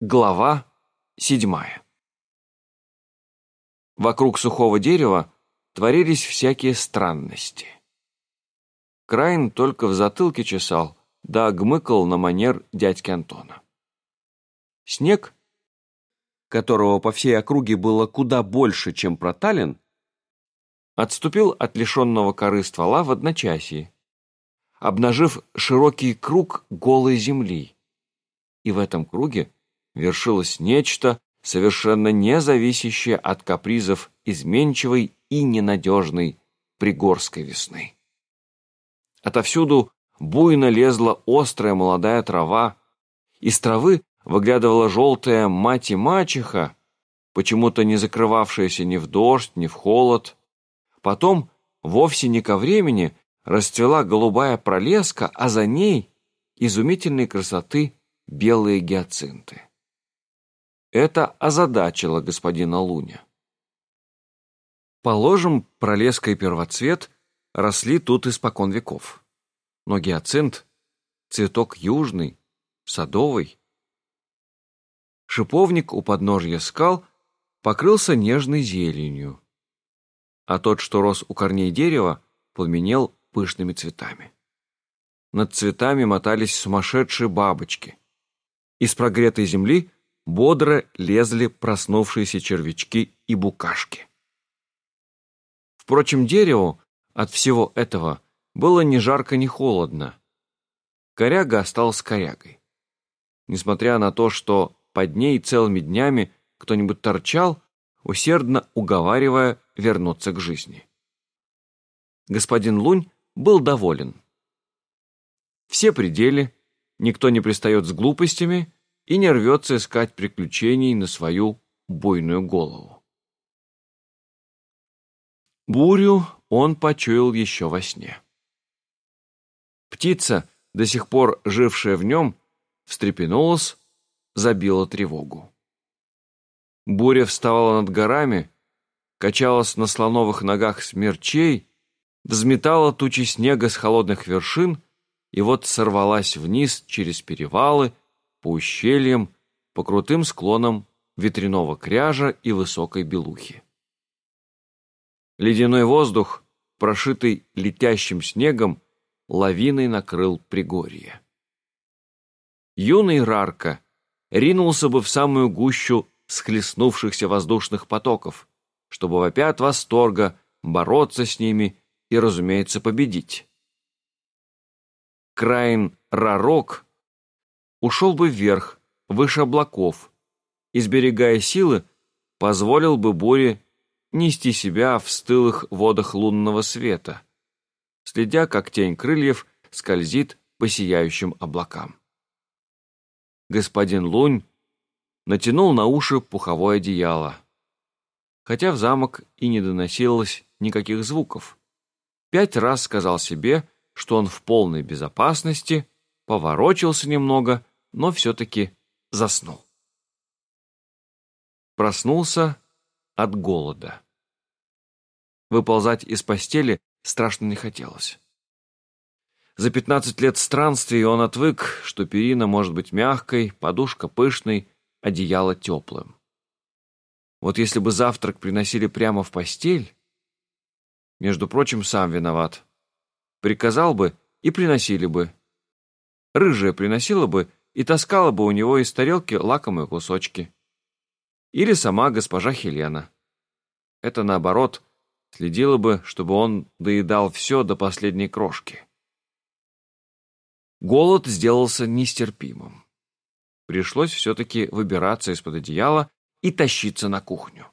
Глава седьмая Вокруг сухого дерева творились всякие странности. Крайн только в затылке чесал, да гмыкал на манер дядьки Антона. Снег, которого по всей округе было куда больше, чем проталин, отступил от лишенного коры ствола в одночасье, обнажив широкий круг голой земли. И в этом круге вершилось нечто, совершенно не зависящее от капризов изменчивой и ненадежной пригорской весны. Отовсюду буйно лезла острая молодая трава, из травы выглядывала желтая мать и мачеха, почему-то не закрывавшаяся ни в дождь, ни в холод. Потом, вовсе не ко времени, расцвела голубая пролеска, а за ней изумительной красоты белые гиацинты. Это озадачило господина Луня. Положим, пролеска и первоцвет росли тут испокон веков. Но гиацинт — цветок южный, садовый. Шиповник у подножья скал покрылся нежной зеленью, а тот, что рос у корней дерева, пламенел пышными цветами. Над цветами мотались сумасшедшие бабочки. Из прогретой земли бодро лезли проснувшиеся червячки и букашки. Впрочем, дереву от всего этого было ни жарко, ни холодно. Коряга осталась корягой. Несмотря на то, что под ней целыми днями кто-нибудь торчал, усердно уговаривая вернуться к жизни. Господин Лунь был доволен. Все пределы, никто не пристает с глупостями, и не рвется искать приключений на свою буйную голову. Бурю он почуял еще во сне. Птица, до сих пор жившая в нем, встрепенулась, забила тревогу. Буря вставала над горами, качалась на слоновых ногах смерчей, взметала тучи снега с холодных вершин и вот сорвалась вниз через перевалы, по ущельям, по крутым склонам ветряного кряжа и высокой белухи. Ледяной воздух, прошитый летящим снегом, лавиной накрыл Пригорье. Юный Рарка ринулся бы в самую гущу схлестнувшихся воздушных потоков, чтобы вопя от восторга бороться с ними и, разумеется, победить. Краин Рарок ушел бы вверх, выше облаков, и, сберегая силы, позволил бы буре нести себя в стылых водах лунного света, следя, как тень крыльев скользит по сияющим облакам. Господин Лунь натянул на уши пуховое одеяло, хотя в замок и не доносилось никаких звуков. Пять раз сказал себе, что он в полной безопасности, поворочился немного но все-таки заснул. Проснулся от голода. Выползать из постели страшно не хотелось. За пятнадцать лет странствий он отвык, что перина может быть мягкой, подушка пышной, одеяло теплым. Вот если бы завтрак приносили прямо в постель, между прочим, сам виноват. Приказал бы и приносили бы. Рыжая приносила бы и таскала бы у него из тарелки лакомые кусочки. Или сама госпожа Хелена. Это, наоборот, следила бы, чтобы он доедал все до последней крошки. Голод сделался нестерпимым. Пришлось все-таки выбираться из-под одеяла и тащиться на кухню.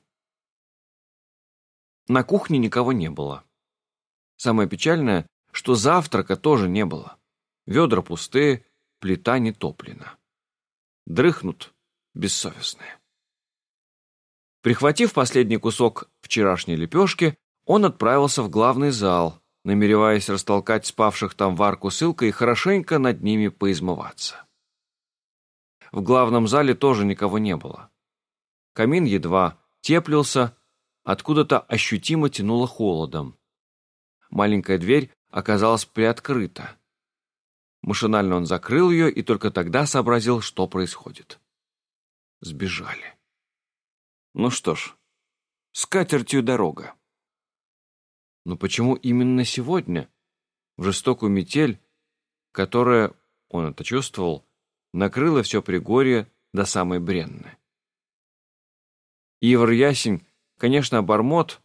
На кухне никого не было. Самое печальное, что завтрака тоже не было. Ведра пустые, плита не топлена. Дрыхнут бессовестные. Прихватив последний кусок вчерашней лепешки, он отправился в главный зал, намереваясь растолкать спавших там варку с Илкой и хорошенько над ними поизмываться. В главном зале тоже никого не было. Камин едва теплился, откуда-то ощутимо тянуло холодом. Маленькая дверь оказалась приоткрыта. Машинально он закрыл ее и только тогда сообразил, что происходит. Сбежали. Ну что ж, с катертью дорога. Но почему именно сегодня, в жестокую метель, которая, он это чувствовал, накрыла все Пригорье до самой Бренны? Ивар Ясень, конечно, обормот,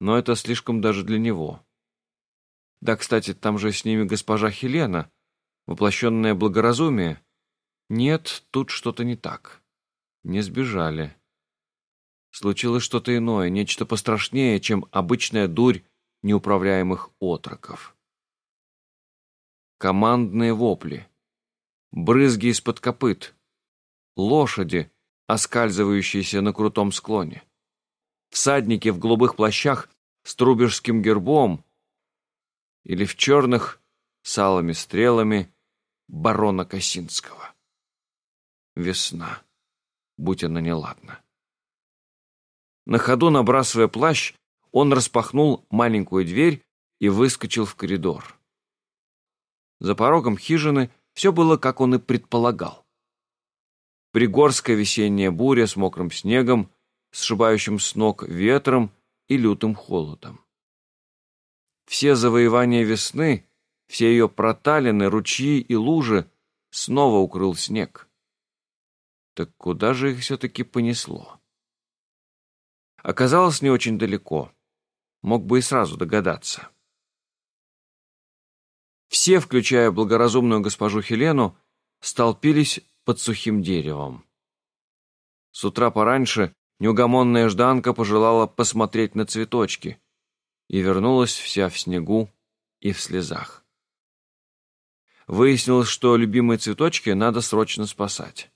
но это слишком даже для него. Да, кстати, там же с ними госпожа Хелена, воплощенное благоразумие. Нет, тут что-то не так. Не сбежали. Случилось что-то иное, нечто пострашнее, чем обычная дурь неуправляемых отроков. Командные вопли, брызги из-под копыт, лошади, оскальзывающиеся на крутом склоне, всадники в голубых плащах с трубежским гербом или в черных с алыми стрелами барона Косинского. Весна, будь она неладна. На ходу, набрасывая плащ, он распахнул маленькую дверь и выскочил в коридор. За порогом хижины все было, как он и предполагал. Пригорская весенняя буря с мокрым снегом, сшибающим с ног ветром и лютым холодом. Все завоевания весны, все ее проталины, ручьи и лужи снова укрыл снег. Так куда же их все-таки понесло? Оказалось не очень далеко мог бы и сразу догадаться. Все, включая благоразумную госпожу Хелену, столпились под сухим деревом. С утра пораньше неугомонная Жданка пожелала посмотреть на цветочки и вернулась вся в снегу и в слезах. Выяснилось, что любимые цветочки надо срочно спасать.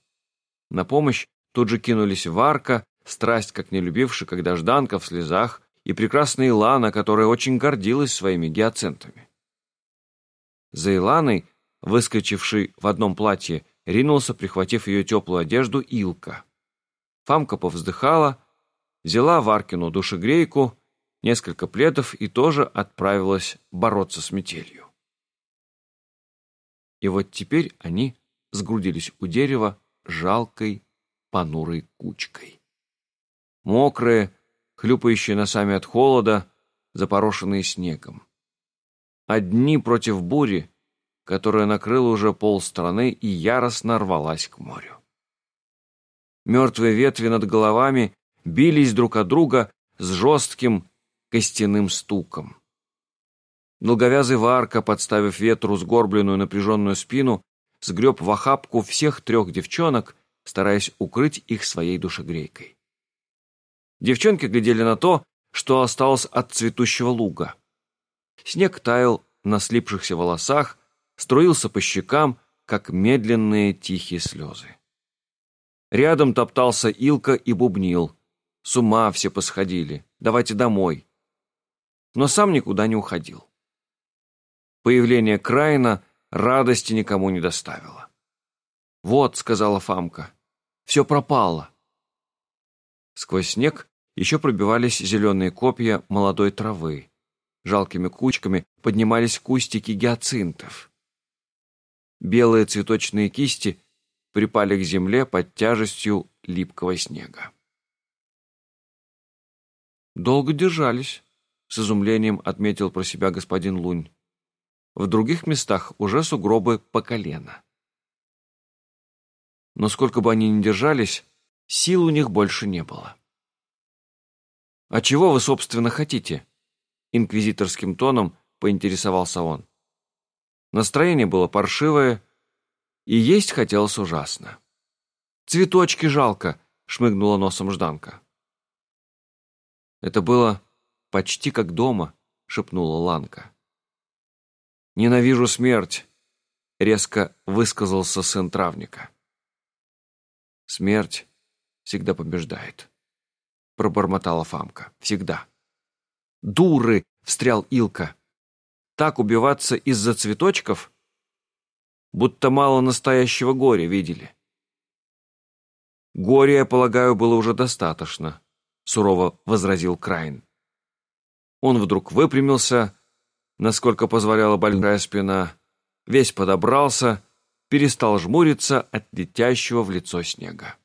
На помощь тут же кинулись Варка, страсть как не любивший, когда Жданка в слезах и прекрасная Илана, которая очень гордилась своими гиацинтами. За Иланой, выскочивший в одном платье, ринулся, прихватив ее теплую одежду, Илка. Фамка повздыхала, взяла Варкину душегрейку, несколько пледов и тоже отправилась бороться с метелью. И вот теперь они сгрудились у дерева жалкой, понурой кучкой. Мокрые, хлюпающие носами от холода, запорошенные снегом. Одни против бури, которая накрыла уже полстраны и яростно рвалась к морю. Мертвые ветви над головами бились друг от друга с жестким костяным стуком. Долговязый варка, подставив ветру сгорбленную напряженную спину, сгреб в охапку всех трех девчонок, стараясь укрыть их своей душегрейкой. Девчонки глядели на то, что осталось от цветущего луга. Снег таял на слипшихся волосах, струился по щекам, как медленные тихие слезы. Рядом топтался Илка и бубнил. С ума все посходили. Давайте домой. Но сам никуда не уходил. Появление Краина радости никому не доставило. «Вот», — сказала Фамка, — «все пропало». Сквозь снег еще пробивались зеленые копья молодой травы. Жалкими кучками поднимались кустики гиацинтов. Белые цветочные кисти припали к земле под тяжестью липкого снега. «Долго держались», — с изумлением отметил про себя господин Лунь. В других местах уже сугробы по колено. Но сколько бы они ни держались, Сил у них больше не было. «А чего вы, собственно, хотите?» Инквизиторским тоном поинтересовался он. Настроение было паршивое, и есть хотелось ужасно. «Цветочки жалко», — шмыгнула носом Жданка. «Это было почти как дома», — шепнула Ланка. «Ненавижу смерть», — резко высказался сын травника. «Смерть всегда побеждает», — пробормотала Фамка. «Всегда». «Дуры!» — встрял Илка. «Так убиваться из-за цветочков? Будто мало настоящего горя видели». «Горя, я полагаю, было уже достаточно», — сурово возразил Крайн. Он вдруг выпрямился, насколько позволяла больная спина, весь подобрался, перестал жмуриться от летящего в лицо снега.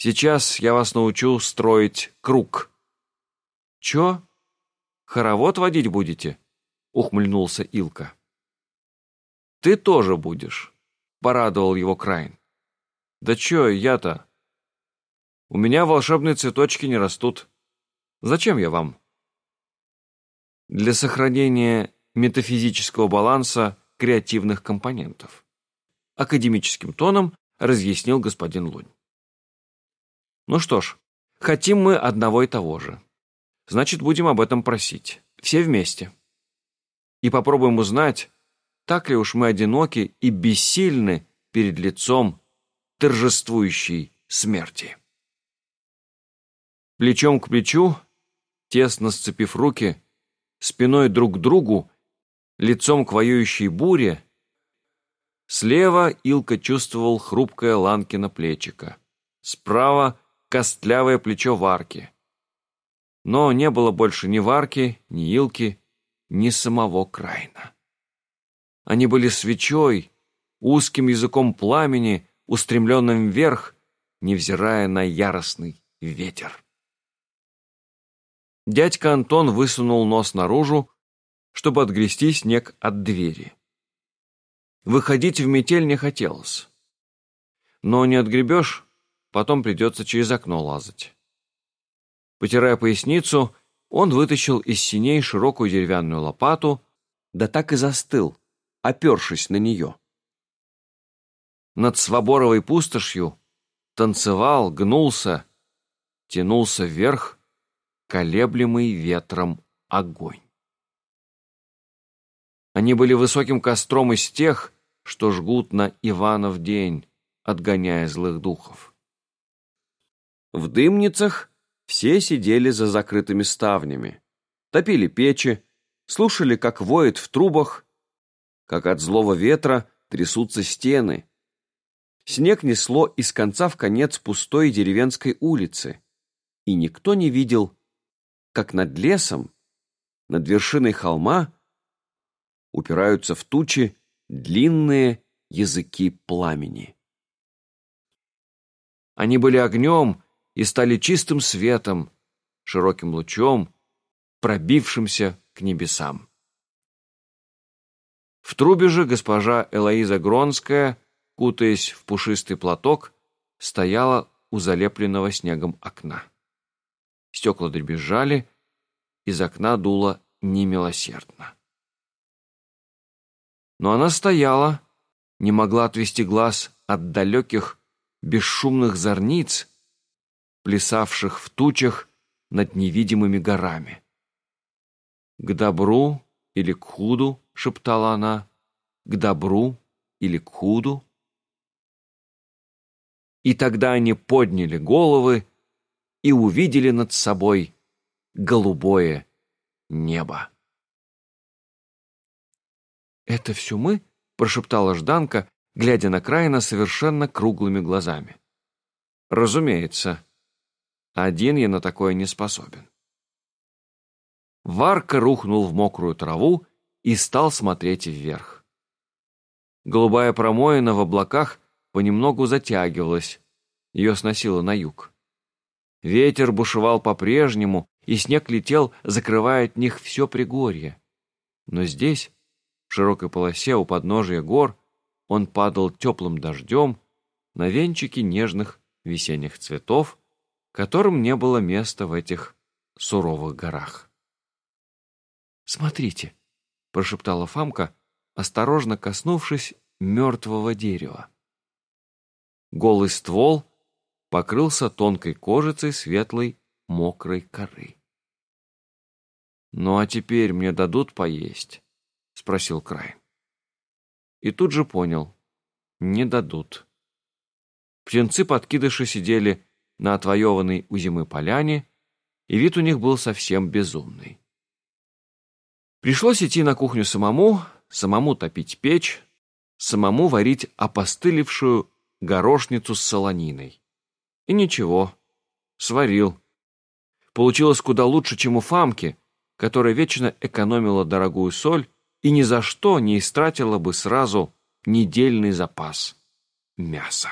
Сейчас я вас научу строить круг». «Чё? Хоровод водить будете?» — ухмыльнулся Илка. «Ты тоже будешь», — порадовал его Крайн. «Да чё я-то? У меня волшебные цветочки не растут. Зачем я вам?» Для сохранения метафизического баланса креативных компонентов. Академическим тоном разъяснил господин Лунь. Ну что ж, хотим мы одного и того же. Значит, будем об этом просить. Все вместе. И попробуем узнать, так ли уж мы одиноки и бессильны перед лицом торжествующей смерти. Плечом к плечу, тесно сцепив руки, спиной друг к другу, лицом к воюющей буре, слева Илка чувствовал хрупкое Ланкино плечико, справа костлявое плечо Варки. Но не было больше ни Варки, ни Илки, ни самого Крайна. Они были свечой, узким языком пламени, устремленным вверх, невзирая на яростный ветер. Дядька Антон высунул нос наружу, чтобы отгрести снег от двери. Выходить в метель не хотелось. Но не отгребешь, потом придется через окно лазать. Потирая поясницу, он вытащил из синей широкую деревянную лопату, да так и застыл, опершись на нее. Над своборовой пустошью танцевал, гнулся, тянулся вверх, колеблемый ветром огонь. Они были высоким костром из тех, что жгут на Иванов день, отгоняя злых духов. В дымницах все сидели за закрытыми ставнями, топили печи, слушали, как воет в трубах, как от злого ветра трясутся стены. Снег несло из конца в конец пустой деревенской улицы, и никто не видел, как над лесом, над вершиной холма, упираются в тучи длинные языки пламени. Они были огнем и стали чистым светом, широким лучом, пробившимся к небесам. В трубе же госпожа Элоиза Гронская, кутаясь в пушистый платок, стояла у залепленного снегом окна. Стекла дребезжали, из окна дуло немилосердно. Но она стояла, не могла отвести глаз от далеких, бесшумных зорниц, плясавших в тучах над невидимыми горами. «К добру или к худу?» — шептала она. «К добру или к худу?» И тогда они подняли головы и увидели над собой голубое небо. «Это все мы?» — прошептала Жданка, глядя на Краина совершенно круглыми глазами. «Разумеется. Один я на такое не способен». Варка рухнул в мокрую траву и стал смотреть вверх. Голубая промоина в облаках понемногу затягивалась, ее сносило на юг. Ветер бушевал по-прежнему, и снег летел, закрывая от них все пригорье. Но здесь, в широкой полосе у подножия гор, он падал теплым дождем на венчики нежных весенних цветов, которым не было места в этих суровых горах. «Смотрите», — прошептала Фамка, осторожно коснувшись мертвого дерева. Голый ствол покрылся тонкой кожицей светлой мокрой коры. «Ну а теперь мне дадут поесть?» — спросил Край. И тут же понял — не дадут. Птенцы-подкидыши сидели на отвоеванной у зимы поляне, и вид у них был совсем безумный. Пришлось идти на кухню самому, самому топить печь, самому варить опостылевшую горошницу с солониной. И ничего, сварил. Получилось куда лучше, чем у Фамки, которая вечно экономила дорогую соль и ни за что не истратила бы сразу недельный запас мяса.